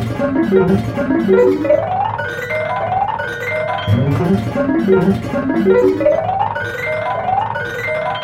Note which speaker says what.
Speaker 1: Thank you.